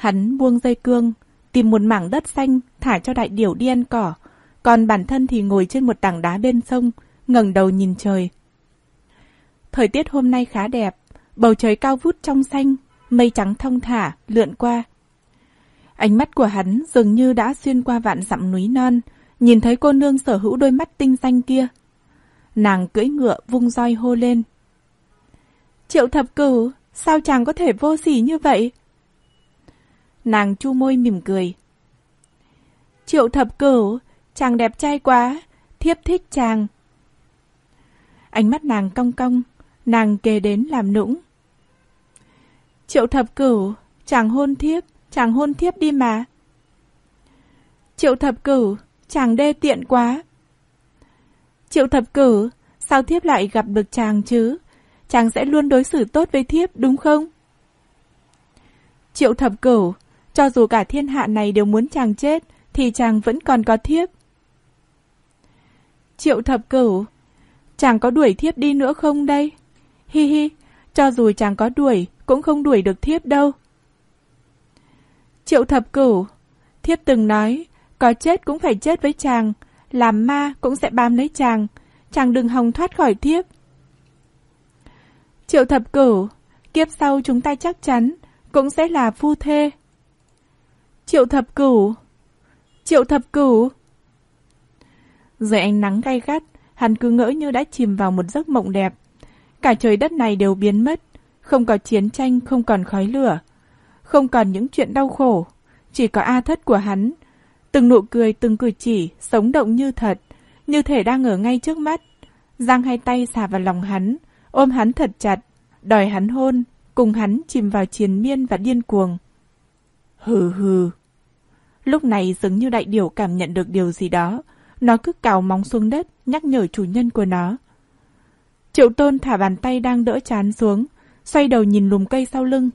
Hắn buông dây cương, tìm một mảng đất xanh thả cho đại điểu đi ăn cỏ, còn bản thân thì ngồi trên một tảng đá bên sông, ngẩng đầu nhìn trời. Thời tiết hôm nay khá đẹp, bầu trời cao vút trong xanh, mây trắng thông thả, lượn qua. Ánh mắt của hắn dường như đã xuyên qua vạn dặm núi non, nhìn thấy cô nương sở hữu đôi mắt tinh xanh kia. Nàng cưỡi ngựa vung roi hô lên. Triệu thập cửu, sao chàng có thể vô sỉ như vậy? Nàng chu môi mỉm cười. Triệu thập cửu, chàng đẹp trai quá, thiếp thích chàng. Ánh mắt nàng cong cong, nàng kề đến làm nũng. Triệu thập cửu, chàng hôn thiếp, chàng hôn thiếp đi mà. Triệu thập cửu, chàng đê tiện quá. Triệu thập cửu, sao thiếp lại gặp được chàng chứ? Chàng sẽ luôn đối xử tốt với thiếp, đúng không? Triệu thập cửu, cho dù cả thiên hạ này đều muốn chàng chết, thì chàng vẫn còn có thiếp. Triệu thập cửu, chàng có đuổi thiếp đi nữa không đây? Hi hi, cho dù chàng có đuổi, cũng không đuổi được thiếp đâu. Triệu thập cửu, thiếp từng nói, có chết cũng phải chết với chàng, làm ma cũng sẽ bám lấy chàng, chàng đừng hòng thoát khỏi thiếp. Triệu thập cửu, kiếp sau chúng ta chắc chắn cũng sẽ là phu thê. Triệu thập cửu, triệu thập cửu. Dưới ánh nắng gay gắt, hắn cứ ngỡ như đã chìm vào một giấc mộng đẹp. Cả trời đất này đều biến mất, không có chiến tranh, không còn khói lửa, không còn những chuyện đau khổ, chỉ có A thất của hắn. Từng nụ cười, từng cử chỉ, sống động như thật, như thể đang ở ngay trước mắt. Giang hai tay xà vào lòng hắn, ôm hắn thật chặt, đòi hắn hôn, cùng hắn chìm vào triền miên và điên cuồng. Hừ hừ. Lúc này dường như đại điểu cảm nhận được điều gì đó, nó cứ cào móng xuống đất, nhắc nhở chủ nhân của nó. Triệu tôn thả bàn tay đang đỡ chán xuống, xoay đầu nhìn lùm cây sau lưng.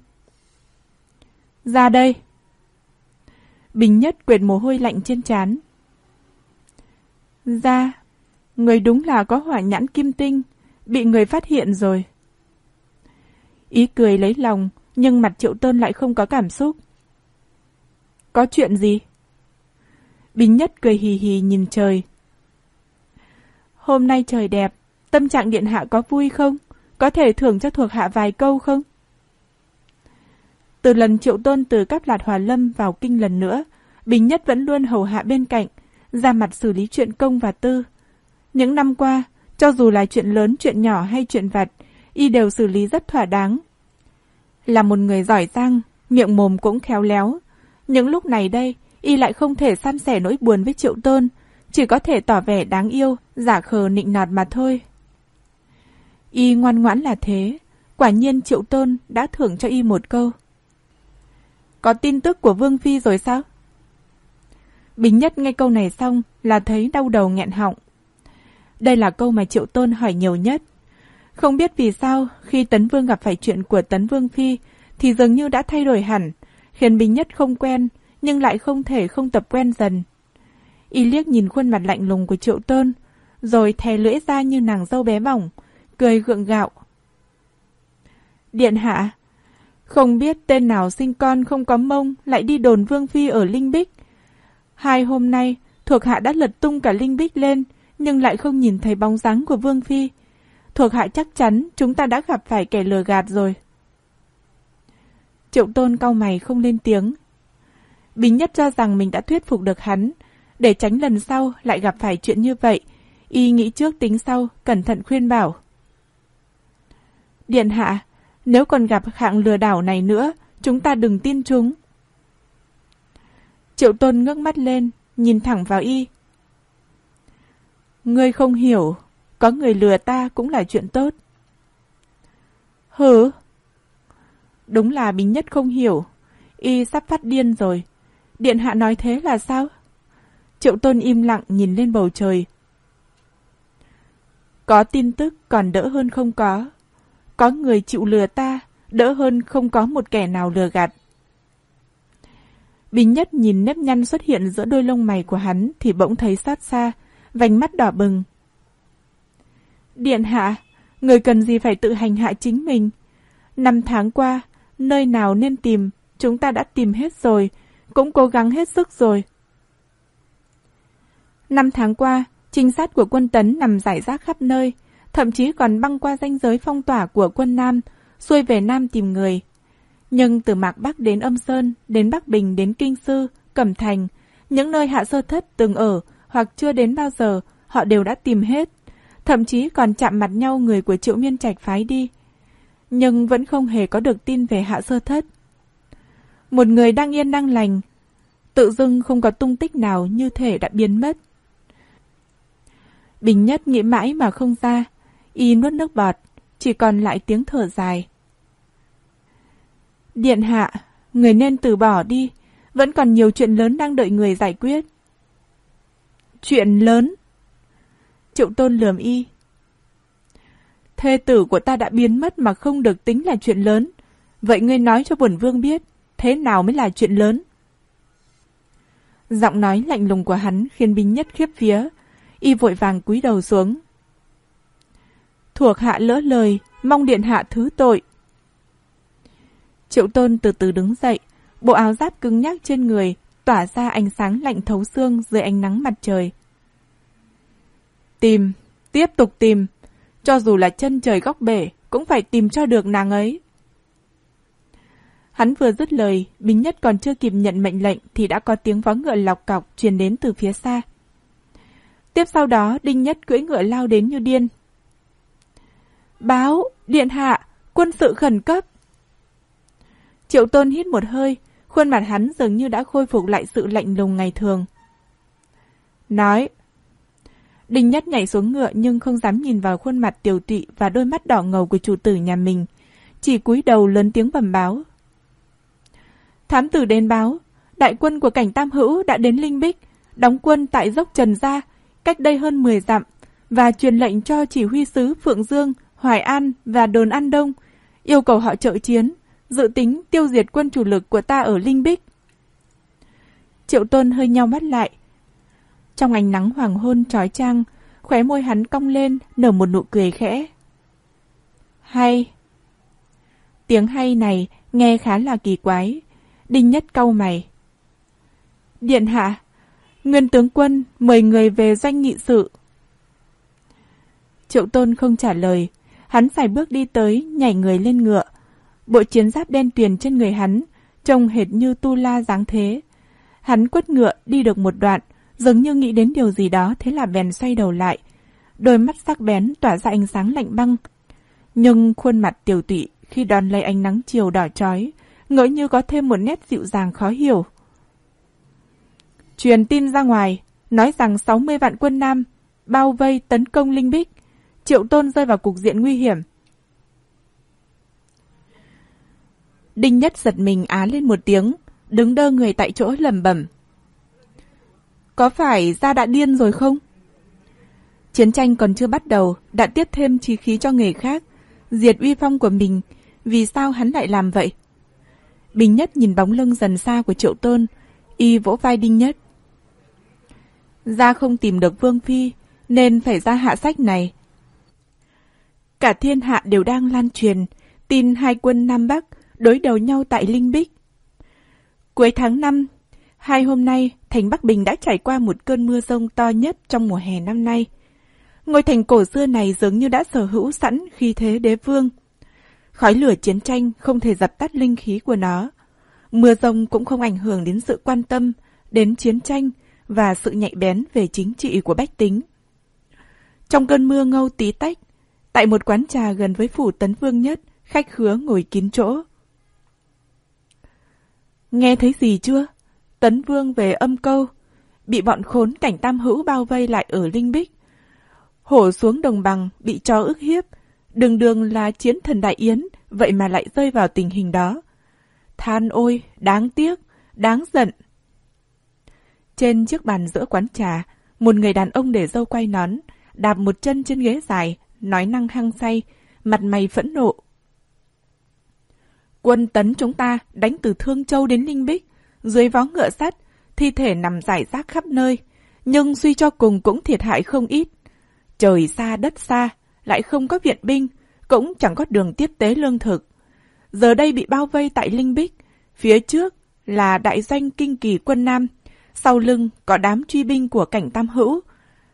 Ra đây! Bình nhất quệt mồ hôi lạnh trên chán. Ra! Người đúng là có hỏa nhãn kim tinh, bị người phát hiện rồi. Ý cười lấy lòng, nhưng mặt triệu tôn lại không có cảm xúc. Có chuyện gì? Bình nhất cười hì hì nhìn trời. Hôm nay trời đẹp, tâm trạng điện hạ có vui không? Có thể thưởng cho thuộc hạ vài câu không? Từ lần triệu tôn từ các lạt hòa lâm vào kinh lần nữa, Bình Nhất vẫn luôn hầu hạ bên cạnh, ra mặt xử lý chuyện công và tư. Những năm qua, cho dù là chuyện lớn, chuyện nhỏ hay chuyện vặt, y đều xử lý rất thỏa đáng. Là một người giỏi giang, miệng mồm cũng khéo léo. Những lúc này đây, y lại không thể san sẻ nỗi buồn với triệu tôn, chỉ có thể tỏ vẻ đáng yêu, giả khờ nịnh nọt mà thôi. Y ngoan ngoãn là thế, quả nhiên triệu tôn đã thưởng cho y một câu. Có tin tức của Vương Phi rồi sao? Bình nhất nghe câu này xong là thấy đau đầu nghẹn họng. Đây là câu mà Triệu Tôn hỏi nhiều nhất. Không biết vì sao khi Tấn Vương gặp phải chuyện của Tấn Vương Phi thì dường như đã thay đổi hẳn, khiến Bình nhất không quen nhưng lại không thể không tập quen dần. Y liếc nhìn khuôn mặt lạnh lùng của Triệu Tôn, rồi thè lưỡi ra như nàng dâu bé bỏng, cười gượng gạo. Điện hạ, không biết tên nào sinh con không có mông lại đi đồn Vương Phi ở Linh Bích. Hai hôm nay, thuộc hạ đã lật tung cả Linh Bích lên, nhưng lại không nhìn thấy bóng dáng của Vương Phi. Thuộc hạ chắc chắn chúng ta đã gặp phải kẻ lừa gạt rồi. Triệu tôn cau mày không lên tiếng. Bình nhất cho rằng mình đã thuyết phục được hắn, để tránh lần sau lại gặp phải chuyện như vậy. Y nghĩ trước tính sau, cẩn thận khuyên bảo. Điện hạ, nếu còn gặp hạng lừa đảo này nữa, chúng ta đừng tin chúng. Triệu tôn ngước mắt lên, nhìn thẳng vào y. Ngươi không hiểu, có người lừa ta cũng là chuyện tốt. Hử? Đúng là bình Nhất không hiểu. Y sắp phát điên rồi. Điện hạ nói thế là sao? Triệu tôn im lặng nhìn lên bầu trời. Có tin tức còn đỡ hơn không có. Có người chịu lừa ta, đỡ hơn không có một kẻ nào lừa gạt. Bình nhất nhìn nếp nhăn xuất hiện giữa đôi lông mày của hắn thì bỗng thấy xót xa, vành mắt đỏ bừng. Điện hạ, người cần gì phải tự hành hạ chính mình. Năm tháng qua, nơi nào nên tìm, chúng ta đã tìm hết rồi, cũng cố gắng hết sức rồi. Năm tháng qua, trinh sát của quân Tấn nằm rải rác khắp nơi, thậm chí còn băng qua ranh giới phong tỏa của quân Nam, xuôi về Nam tìm người. Nhưng từ Mạc Bắc đến Âm Sơn, đến Bắc Bình đến Kinh Sư, Cẩm Thành, những nơi hạ sơ thất từng ở hoặc chưa đến bao giờ, họ đều đã tìm hết. Thậm chí còn chạm mặt nhau người của Triệu Miên Trạch phái đi. Nhưng vẫn không hề có được tin về hạ sơ thất. Một người đang yên đang lành, tự dưng không có tung tích nào như thể đã biến mất. Bình nhất nghĩ mãi mà không ra, y nuốt nước bọt, chỉ còn lại tiếng thở dài. Điện hạ, người nên từ bỏ đi, vẫn còn nhiều chuyện lớn đang đợi người giải quyết. Chuyện lớn? Triệu tôn lườm y. Thê tử của ta đã biến mất mà không được tính là chuyện lớn. Vậy ngươi nói cho bổn vương biết, thế nào mới là chuyện lớn? Giọng nói lạnh lùng của hắn khiến binh nhất khiếp phía, y vội vàng cúi đầu xuống. Thuộc hạ lỡ lời, mong điện hạ thứ tội. Triệu tôn từ từ đứng dậy, bộ áo giáp cứng nhắc trên người, tỏa ra ánh sáng lạnh thấu xương dưới ánh nắng mặt trời. Tìm, tiếp tục tìm, cho dù là chân trời góc bể, cũng phải tìm cho được nàng ấy. Hắn vừa dứt lời, Bình Nhất còn chưa kịp nhận mệnh lệnh thì đã có tiếng vó ngựa lọc cọc truyền đến từ phía xa. Tiếp sau đó, Đinh Nhất cưỡi ngựa lao đến như điên. Báo, điện hạ, quân sự khẩn cấp. Triệu Tôn hít một hơi, khuôn mặt hắn dường như đã khôi phục lại sự lạnh lùng ngày thường. Nói. Đinh Nhất nhảy xuống ngựa nhưng không dám nhìn vào khuôn mặt tiểu tụy và đôi mắt đỏ ngầu của chủ tử nhà mình. Chỉ cúi đầu lớn tiếng bẩm báo. Thám tử đến báo, đại quân của cảnh Tam Hữu đã đến Linh Bích, đóng quân tại dốc Trần Gia, cách đây hơn 10 dặm, và truyền lệnh cho chỉ huy sứ Phượng Dương, Hoài An và Đồn An Đông, yêu cầu họ trợ chiến, dự tính tiêu diệt quân chủ lực của ta ở Linh Bích. Triệu Tôn hơi nhau mắt lại. Trong ánh nắng hoàng hôn trói trang, khóe môi hắn cong lên, nở một nụ cười khẽ. Hay. Tiếng hay này nghe khá là kỳ quái. Đinh Nhất câu mày. Điện hạ, Nguyên tướng quân mời người về danh nghị sự. Triệu Tôn không trả lời, hắn phải bước đi tới, nhảy người lên ngựa. Bộ chiến giáp đen tuyền trên người hắn, trông hệt như tu la dáng thế. Hắn quất ngựa đi được một đoạn, dường như nghĩ đến điều gì đó thế là bèn xoay đầu lại. Đôi mắt sắc bén tỏa ra ánh sáng lạnh băng. Nhưng khuôn mặt tiểu tụy khi đón lấy ánh nắng chiều đỏ chói, ngỡ như có thêm một nét dịu dàng khó hiểu. Truyền tin ra ngoài, nói rằng 60 vạn quân Nam bao vây tấn công Linh Bích, Triệu Tôn rơi vào cục diện nguy hiểm. Đinh Nhất giật mình á lên một tiếng, đứng đơ người tại chỗ lầm bẩm. Có phải ra đã điên rồi không? Chiến tranh còn chưa bắt đầu, đã tiếp thêm trí khí cho người khác, diệt uy phong của mình, vì sao hắn lại làm vậy? Bình Nhất nhìn bóng lưng dần xa của Triệu Tôn, y vỗ vai Đinh Nhất. Ra không tìm được Vương Phi, nên phải ra hạ sách này. Cả thiên hạ đều đang lan truyền, tin hai quân Nam Bắc đối đầu nhau tại Linh Bích. Cuối tháng 5, hai hôm nay, thành Bắc Bình đã trải qua một cơn mưa rông to nhất trong mùa hè năm nay. Ngôi thành cổ xưa này dường như đã sở hữu sẵn khi thế đế vương. Khói lửa chiến tranh không thể dập tắt linh khí của nó. Mưa rông cũng không ảnh hưởng đến sự quan tâm, đến chiến tranh và sự nhạy bén về chính trị của bách tính. Trong cơn mưa ngâu tí tách, tại một quán trà gần với phủ tấn vương nhất, khách khứa ngồi kín chỗ. Nghe thấy gì chưa? Tấn vương về âm câu, bị bọn khốn cảnh tam hữu bao vây lại ở Linh Bích. Hổ xuống đồng bằng, bị cho ức hiếp, đường đường là chiến thần đại yến, vậy mà lại rơi vào tình hình đó. Than ôi, đáng tiếc, đáng giận. Trên chiếc bàn giữa quán trà, một người đàn ông để dâu quay nón, đạp một chân trên ghế dài, nói năng hăng say, mặt mày phẫn nộ. Quân tấn chúng ta đánh từ Thương Châu đến Linh Bích, dưới vó ngựa sắt, thi thể nằm rải rác khắp nơi, nhưng suy cho cùng cũng thiệt hại không ít. Trời xa đất xa, lại không có viện binh, cũng chẳng có đường tiếp tế lương thực. Giờ đây bị bao vây tại Linh Bích, Phía trước là đại doanh kinh kỳ quân Nam, sau lưng có đám truy binh của cảnh tam hữu.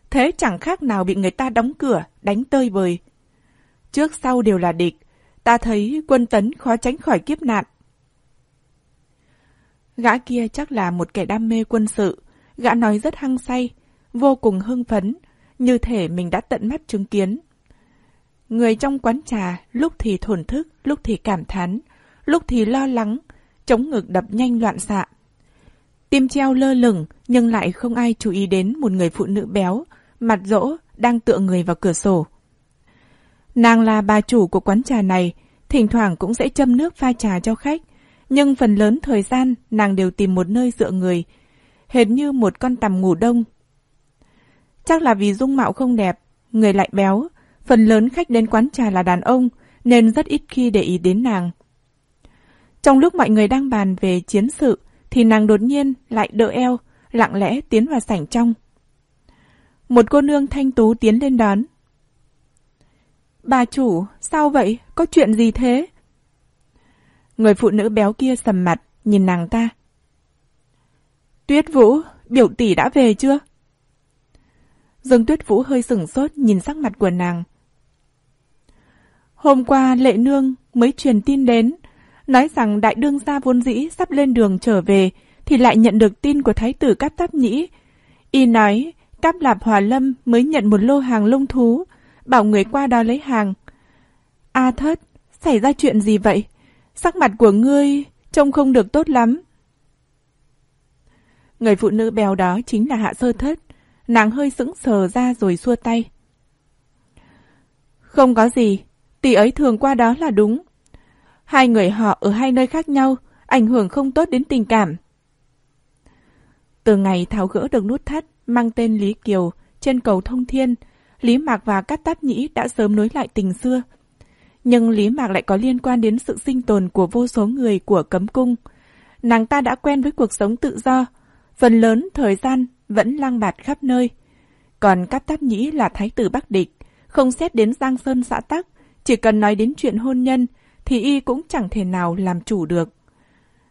Thế chẳng khác nào bị người ta đóng cửa, đánh tơi bời. Trước sau đều là địch, ta thấy quân tấn khó tránh khỏi kiếp nạn. Gã kia chắc là một kẻ đam mê quân sự, gã nói rất hăng say, vô cùng hưng phấn, như thể mình đã tận mắt chứng kiến. Người trong quán trà lúc thì thổn thức, lúc thì cảm thán, lúc thì lo lắng, chống ngực đập nhanh loạn xạ. Tim treo lơ lửng nhưng lại không ai chú ý đến một người phụ nữ béo, mặt rỗ, đang tựa người vào cửa sổ. Nàng là bà chủ của quán trà này, thỉnh thoảng cũng sẽ châm nước pha trà cho khách, nhưng phần lớn thời gian nàng đều tìm một nơi dựa người, hệt như một con tằm ngủ đông. Chắc là vì dung mạo không đẹp, người lại béo, phần lớn khách đến quán trà là đàn ông, nên rất ít khi để ý đến nàng. Trong lúc mọi người đang bàn về chiến sự, thì nàng đột nhiên lại đỡ eo, lặng lẽ tiến vào sảnh trong. Một cô nương thanh tú tiến lên đón. Bà chủ, sao vậy? Có chuyện gì thế? Người phụ nữ béo kia sầm mặt, nhìn nàng ta. Tuyết Vũ, biểu tỷ đã về chưa? Dương Tuyết Vũ hơi sửng sốt nhìn sắc mặt của nàng. Hôm qua Lệ Nương mới truyền tin đến, nói rằng đại đương gia vốn dĩ sắp lên đường trở về, thì lại nhận được tin của thái tử Cáp Táp Nhĩ. Y nói, Cáp Lạp Hòa Lâm mới nhận một lô hàng lông thú, bảo người qua đó lấy hàng. A thất, xảy ra chuyện gì vậy? Sắc mặt của ngươi trông không được tốt lắm. Người phụ nữ béo đó chính là Hạ Sơ Thất. Nàng hơi sững sờ ra rồi xua tay. Không có gì, tỷ ấy thường qua đó là đúng. Hai người họ ở hai nơi khác nhau, ảnh hưởng không tốt đến tình cảm. Từ ngày tháo gỡ được nút thắt mang tên Lý Kiều trên cầu Thông Thiên, Lý Mạc và Cát Tát Nhĩ đã sớm nối lại tình xưa. Nhưng Lý Mạc lại có liên quan đến sự sinh tồn của vô số người của cấm cung. Nàng ta đã quen với cuộc sống tự do, phần lớn thời gian vẫn lang bạt khắp nơi. Còn Cáp Tát Nhĩ là thái tử Bắc Địch, không xét đến Giang Sơn xã Tắc, chỉ cần nói đến chuyện hôn nhân thì y cũng chẳng thể nào làm chủ được.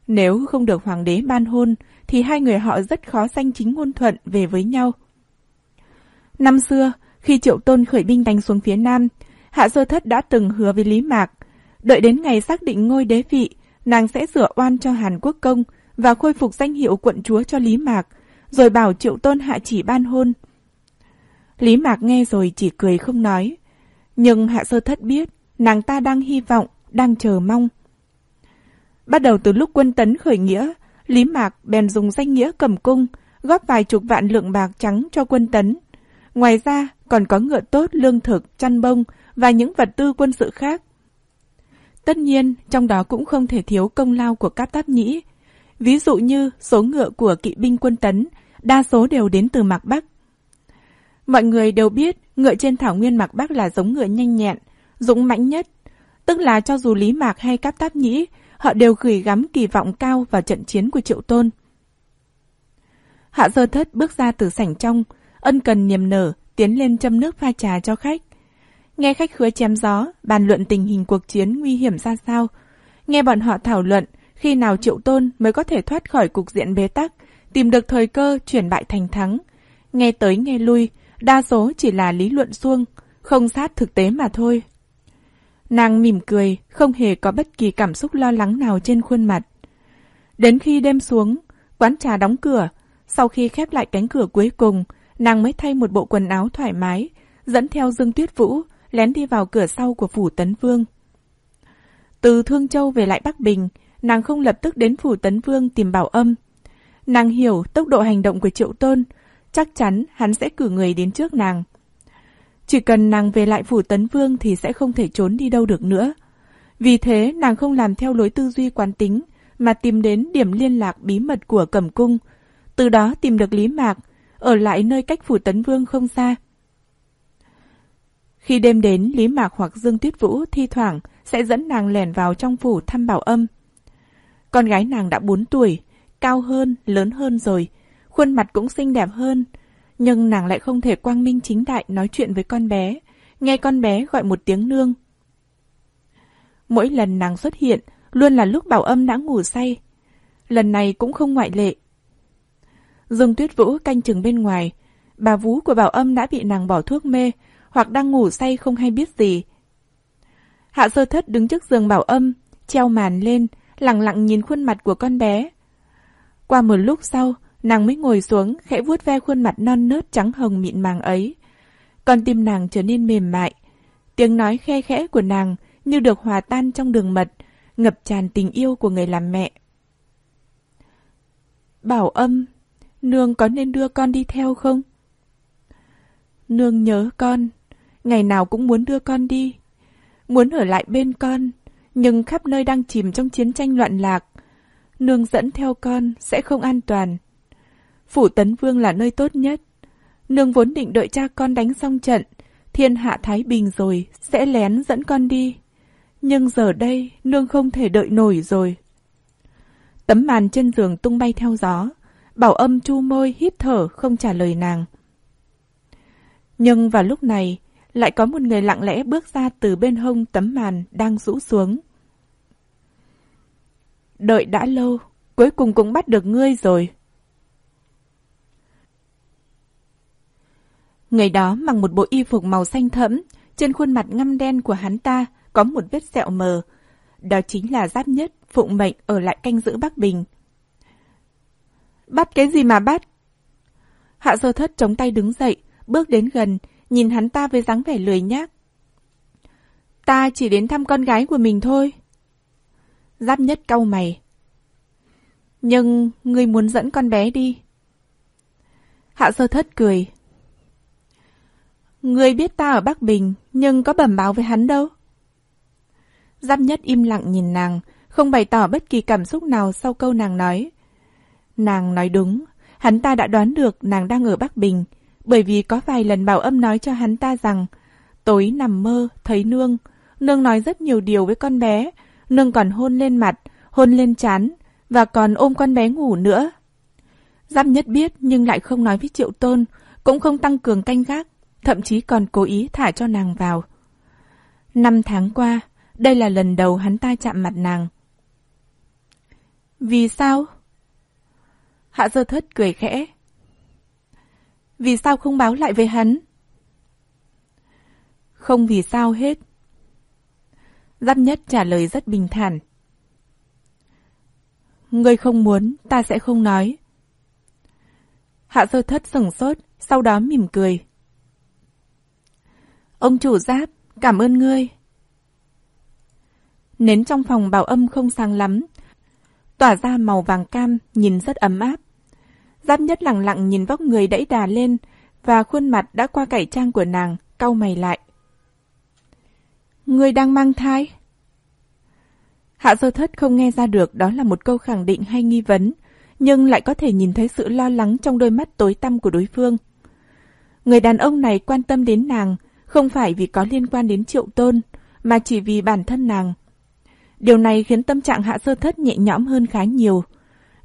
Nếu không được hoàng đế ban hôn, thì hai người họ rất khó sanh chính ngôn thuận về với nhau. Năm xưa, khi Triệu Tôn khởi binh đánh xuống phía Nam, Hạ Sơ Thất đã từng hứa với Lý Mạc, đợi đến ngày xác định ngôi đế vị, nàng sẽ rửa oan cho Hàn Quốc Công và khôi phục danh hiệu quận chúa cho Lý Mạc, rồi bảo Triệu Tôn hạ chỉ ban hôn. Lý Mạc nghe rồi chỉ cười không nói, nhưng Hạ Sơ Thất biết nàng ta đang hy vọng, đang chờ mong. Bắt đầu từ lúc quân tấn khởi nghĩa, Lý Mạc bèn dùng danh nghĩa cầm cung, góp vài chục vạn lượng bạc trắng cho quân tấn. Ngoài ra, còn có ngựa tốt, lương thực, chăn bông và những vật tư quân sự khác. Tất nhiên, trong đó cũng không thể thiếu công lao của các Táp Nhĩ. Ví dụ như số ngựa của kỵ binh quân tấn, đa số đều đến từ Mạc Bắc. Mọi người đều biết ngựa trên thảo nguyên Mạc Bắc là giống ngựa nhanh nhẹn, dũng mãnh nhất. Tức là cho dù Lý Mạc hay Cáp Táp Nhĩ, họ đều gửi gắm kỳ vọng cao vào trận chiến của Triệu Tôn. Hạ sơ thất bước ra từ sảnh trong, ân cần niềm nở, tiến lên châm nước pha trà cho khách. Nghe khách khứa chém gió, bàn luận tình hình cuộc chiến nguy hiểm ra sao. Nghe bọn họ thảo luận khi nào triệu tôn mới có thể thoát khỏi cục diện bế tắc, tìm được thời cơ chuyển bại thành thắng. Nghe tới nghe lui, đa số chỉ là lý luận suông, không sát thực tế mà thôi. Nàng mỉm cười, không hề có bất kỳ cảm xúc lo lắng nào trên khuôn mặt. Đến khi đêm xuống, quán trà đóng cửa, sau khi khép lại cánh cửa cuối cùng, nàng mới thay một bộ quần áo thoải mái, dẫn theo Dương Tuyết Vũ, lén đi vào cửa sau của phủ Tấn Vương. Từ Thương Châu về lại Bắc Bình, nàng không lập tức đến phủ Tấn Vương tìm bảo âm. Nàng hiểu tốc độ hành động của Triệu Tôn, chắc chắn hắn sẽ cử người đến trước nàng. Chỉ cần nàng về lại phủ Tấn Vương thì sẽ không thể trốn đi đâu được nữa. Vì thế nàng không làm theo lối tư duy quán tính, mà tìm đến điểm liên lạc bí mật của Cẩm Cung. Từ đó tìm được Lý Mạc, ở lại nơi cách phủ Tấn Vương không xa. Khi đêm đến, Lý Mạc hoặc Dương Tuyết Vũ thi thoảng sẽ dẫn nàng lẻn vào trong phủ thăm bảo âm. Con gái nàng đã 4 tuổi, cao hơn, lớn hơn rồi, khuôn mặt cũng xinh đẹp hơn. Nhưng nàng lại không thể quang minh chính đại nói chuyện với con bé, nghe con bé gọi một tiếng nương. Mỗi lần nàng xuất hiện, luôn là lúc bảo âm đã ngủ say. lần này cũng không ngoại lệ. Dương Tuyết Vũ canh chừng bên ngoài, bà vú của Bảo Âm đã bị nàng bỏ thuốc mê, hoặc đang ngủ say không hay biết gì. Hạ sơ thất đứng trước giường Bảo Âm, treo màn lên, lặng lặng nhìn khuôn mặt của con bé. Qua một lúc sau, nàng mới ngồi xuống, khẽ vuốt ve khuôn mặt non nớt trắng hồng mịn màng ấy. Con tim nàng trở nên mềm mại. Tiếng nói khe khẽ của nàng như được hòa tan trong đường mật, ngập tràn tình yêu của người làm mẹ. Bảo âm, nương có nên đưa con đi theo không? Nương nhớ con, ngày nào cũng muốn đưa con đi. Muốn ở lại bên con, nhưng khắp nơi đang chìm trong chiến tranh loạn lạc. Nương dẫn theo con sẽ không an toàn. Phủ Tấn Vương là nơi tốt nhất. Nương vốn định đợi cha con đánh xong trận, thiên hạ Thái Bình rồi, sẽ lén dẫn con đi. Nhưng giờ đây, nương không thể đợi nổi rồi. Tấm màn trên giường tung bay theo gió. Bảo âm chu môi hít thở không trả lời nàng. Nhưng vào lúc này, lại có một người lặng lẽ bước ra từ bên hông tấm màn đang rũ xuống. Đợi đã lâu, cuối cùng cũng bắt được ngươi rồi. Người đó mặc một bộ y phục màu xanh thẫm, trên khuôn mặt ngăm đen của hắn ta có một vết sẹo mờ. Đó chính là giáp nhất, phụng mệnh ở lại canh giữ Bắc Bình. Bắt cái gì mà bắt? Hạ sơ thất chống tay đứng dậy, bước đến gần, nhìn hắn ta với dáng vẻ lười nhác. Ta chỉ đến thăm con gái của mình thôi. Giáp nhất cau mày. Nhưng ngươi muốn dẫn con bé đi. Hạ sơ thất cười. Ngươi biết ta ở Bắc Bình, nhưng có bẩm báo với hắn đâu. Giáp nhất im lặng nhìn nàng, không bày tỏ bất kỳ cảm xúc nào sau câu nàng nói. Nàng nói đúng, hắn ta đã đoán được nàng đang ở Bắc Bình, bởi vì có vài lần bảo âm nói cho hắn ta rằng tối nằm mơ, thấy nương. Nương nói rất nhiều điều với con bé, nương còn hôn lên mặt, hôn lên chán, và còn ôm con bé ngủ nữa. Giáp nhất biết nhưng lại không nói với Triệu Tôn, cũng không tăng cường canh gác, thậm chí còn cố ý thả cho nàng vào. Năm tháng qua, đây là lần đầu hắn ta chạm mặt nàng. Vì sao? Hạ sơ thất cười khẽ. Vì sao không báo lại với hắn? Không vì sao hết. Giáp nhất trả lời rất bình thản. Ngươi không muốn, ta sẽ không nói. Hạ sơ thất sửng sốt, sau đó mỉm cười. Ông chủ giáp, cảm ơn ngươi. Nến trong phòng bảo âm không sáng lắm, tỏa ra màu vàng cam, nhìn rất ấm áp. Giáp nhất lặng lặng nhìn vóc người đẫy đà lên, và khuôn mặt đã qua cải trang của nàng, cau mày lại. Người đang mang thai? Hạ sơ thất không nghe ra được đó là một câu khẳng định hay nghi vấn, nhưng lại có thể nhìn thấy sự lo lắng trong đôi mắt tối tăm của đối phương. Người đàn ông này quan tâm đến nàng, không phải vì có liên quan đến triệu tôn, mà chỉ vì bản thân nàng. Điều này khiến tâm trạng hạ sơ thất nhẹ nhõm hơn khá nhiều.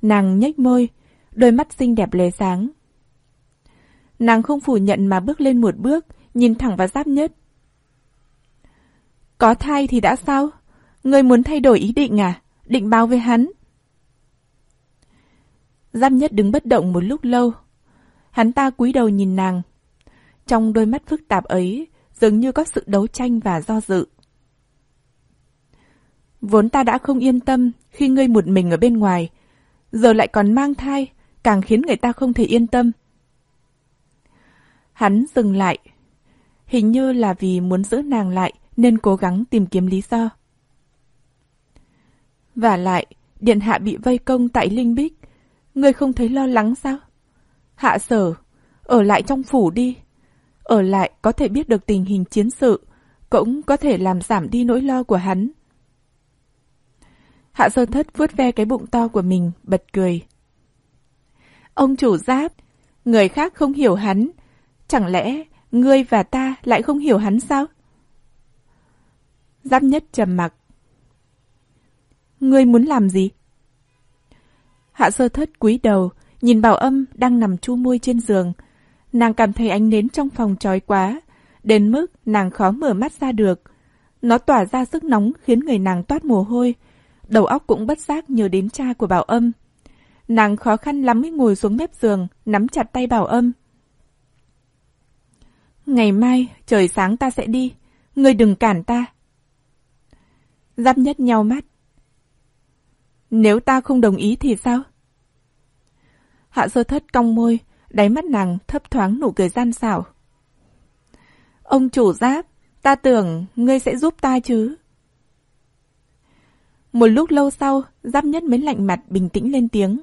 Nàng nhếch môi, đôi mắt xinh đẹp lóe sáng. Nàng không phủ nhận mà bước lên một bước, nhìn thẳng vào giáp nhất. Có thai thì đã sao? Ngươi muốn thay đổi ý định à? Định báo với hắn? Giáp nhất đứng bất động một lúc lâu. Hắn ta cúi đầu nhìn nàng. Trong đôi mắt phức tạp ấy, dường như có sự đấu tranh và do dự. Vốn ta đã không yên tâm khi ngươi một mình ở bên ngoài, giờ lại còn mang thai, càng khiến người ta không thể yên tâm. Hắn dừng lại. Hình như là vì muốn giữ nàng lại nên cố gắng tìm kiếm lý do. Và lại, Điện Hạ bị vây công tại Linh Bích. Ngươi không thấy lo lắng sao? Hạ sở, ở lại trong phủ đi. Ở lại có thể biết được tình hình chiến sự, cũng có thể làm giảm đi nỗi lo của hắn. Hạ Sơn Thất vuốt ve cái bụng to của mình, bật cười. Ông chủ giáp, người khác không hiểu hắn. Chẳng lẽ ngươi và ta lại không hiểu hắn sao? Giáp nhất trầm mặc. Ngươi muốn làm gì? Hạ sơ thất cúi đầu, nhìn bảo âm đang nằm chu môi trên giường. Nàng cảm thấy ánh nến trong phòng trói quá, đến mức nàng khó mở mắt ra được. Nó tỏa ra sức nóng khiến người nàng toát mồ hôi. Đầu óc cũng bất giác nhớ đến cha của bảo âm, Nàng khó khăn lắm mới ngồi xuống mép giường, nắm chặt tay bảo âm. Ngày mai, trời sáng ta sẽ đi. Ngươi đừng cản ta. Giáp nhất nhau mắt. Nếu ta không đồng ý thì sao? Hạ sơ thất cong môi, đáy mắt nàng thấp thoáng nụ cười gian xảo. Ông chủ giáp, ta tưởng ngươi sẽ giúp ta chứ. Một lúc lâu sau, giáp nhất mới lạnh mặt bình tĩnh lên tiếng.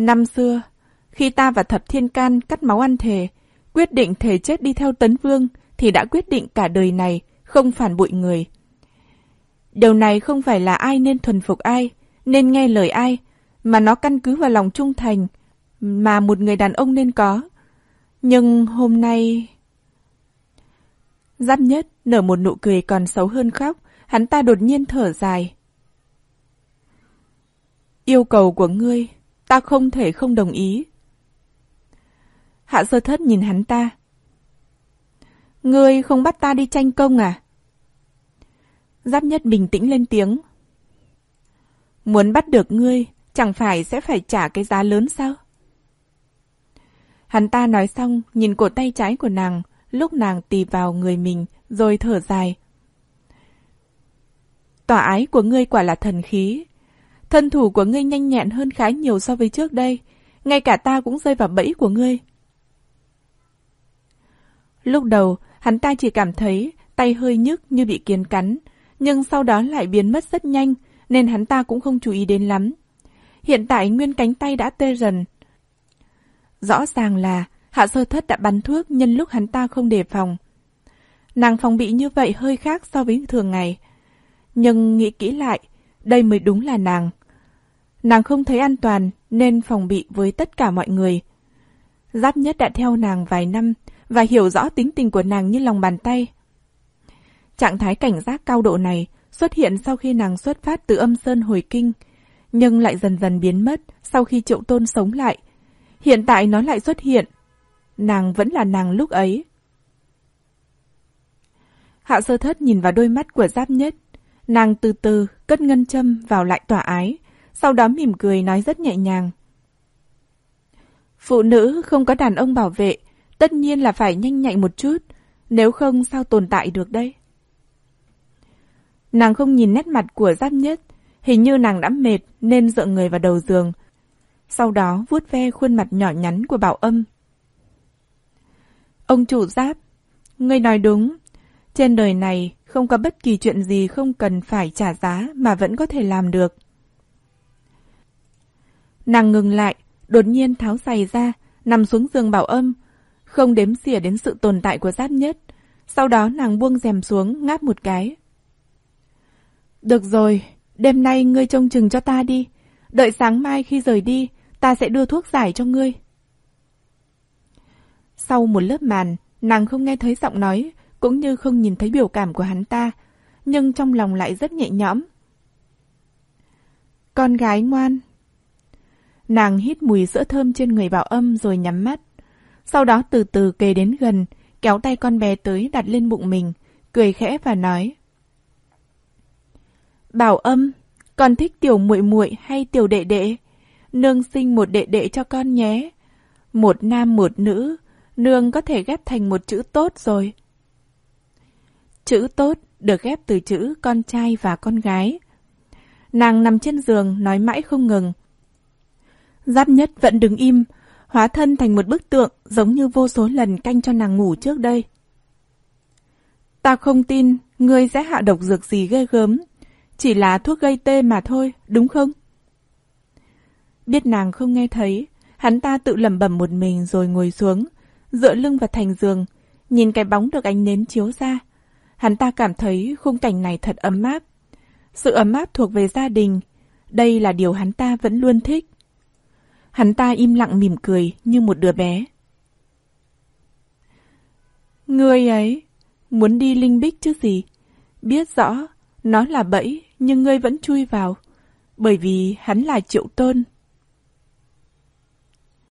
Năm xưa, khi ta và thập thiên can cắt máu ăn thề, quyết định thề chết đi theo tấn vương, thì đã quyết định cả đời này không phản bội người. Điều này không phải là ai nên thuần phục ai, nên nghe lời ai, mà nó căn cứ vào lòng trung thành mà một người đàn ông nên có. Nhưng hôm nay... Giáp nhất nở một nụ cười còn xấu hơn khóc, hắn ta đột nhiên thở dài. Yêu cầu của ngươi, ta không thể không đồng ý. Hạ sơ thất nhìn hắn ta. Ngươi không bắt ta đi tranh công à? Giáp nhất bình tĩnh lên tiếng. Muốn bắt được ngươi, chẳng phải sẽ phải trả cái giá lớn sao? Hắn ta nói xong, nhìn cổ tay trái của nàng, lúc nàng tì vào người mình, rồi thở dài. tòa ái của ngươi quả là thần khí. Thân thủ của ngươi nhanh nhẹn hơn khá nhiều so với trước đây. Ngay cả ta cũng rơi vào bẫy của ngươi. Lúc đầu, hắn ta chỉ cảm thấy tay hơi nhức như bị kiến cắn, nhưng sau đó lại biến mất rất nhanh, nên hắn ta cũng không chú ý đến lắm. Hiện tại nguyên cánh tay đã tê dần. Rõ ràng là Hạ Sơ Thất đã bắn thuốc nhân lúc hắn ta không đề phòng. Nàng phòng bị như vậy hơi khác so với thường ngày. Nhưng nghĩ kỹ lại, đây mới đúng là nàng. Nàng không thấy an toàn nên phòng bị với tất cả mọi người. Giáp nhất đã theo nàng vài năm và hiểu rõ tính tình của nàng như lòng bàn tay. Trạng thái cảnh giác cao độ này xuất hiện sau khi nàng xuất phát từ âm sơn hồi kinh, nhưng lại dần dần biến mất sau khi triệu tôn sống lại. Hiện tại nó lại xuất hiện. Nàng vẫn là nàng lúc ấy. Hạ sơ thất nhìn vào đôi mắt của giáp nhất. Nàng từ từ cất ngân châm vào lại tỏa ái, sau đó mỉm cười nói rất nhẹ nhàng. Phụ nữ không có đàn ông bảo vệ, tất nhiên là phải nhanh nhạy một chút, nếu không sao tồn tại được đây. Nàng không nhìn nét mặt của giáp nhất, hình như nàng đã mệt nên dựa người vào đầu giường. Sau đó vuốt ve khuôn mặt nhỏ nhắn của bảo âm. Ông chủ giáp, ngươi nói đúng, trên đời này không có bất kỳ chuyện gì không cần phải trả giá mà vẫn có thể làm được. Nàng ngừng lại, đột nhiên tháo giày ra, nằm xuống giường bảo âm, không đếm xỉa đến sự tồn tại của giáp nhất. Sau đó nàng buông rèm xuống, ngáp một cái. Được rồi, đêm nay ngươi trông chừng cho ta đi. Đợi sáng mai khi rời đi, ta sẽ đưa thuốc giải cho ngươi. Sau một lớp màn, nàng không nghe thấy giọng nói, cũng như không nhìn thấy biểu cảm của hắn ta, nhưng trong lòng lại rất nhẹ nhõm. Con gái ngoan. Nàng hít mùi sữa thơm trên người bảo âm rồi nhắm mắt. Sau đó từ từ kề đến gần, kéo tay con bé tới đặt lên bụng mình, cười khẽ và nói. Bảo âm, con thích tiểu muội muội hay tiểu đệ đệ? Nương sinh một đệ đệ cho con nhé. Một nam một nữ, nương có thể ghép thành một chữ tốt rồi. Chữ tốt được ghép từ chữ con trai và con gái. Nàng nằm trên giường nói mãi không ngừng. Giáp nhất vẫn đứng im, hóa thân thành một bức tượng giống như vô số lần canh cho nàng ngủ trước đây. Ta không tin ngươi sẽ hạ độc dược gì ghê gớm, chỉ là thuốc gây tê mà thôi, đúng không? Biết nàng không nghe thấy, hắn ta tự lẩm bẩm một mình rồi ngồi xuống, dựa lưng vào thành giường, nhìn cái bóng được ánh nến chiếu ra. Hắn ta cảm thấy khung cảnh này thật ấm áp. Sự ấm áp thuộc về gia đình, đây là điều hắn ta vẫn luôn thích. Hắn ta im lặng mỉm cười như một đứa bé. người ấy, muốn đi linh bích chứ gì? Biết rõ, nó là bẫy, nhưng ngươi vẫn chui vào. Bởi vì hắn là triệu tôn,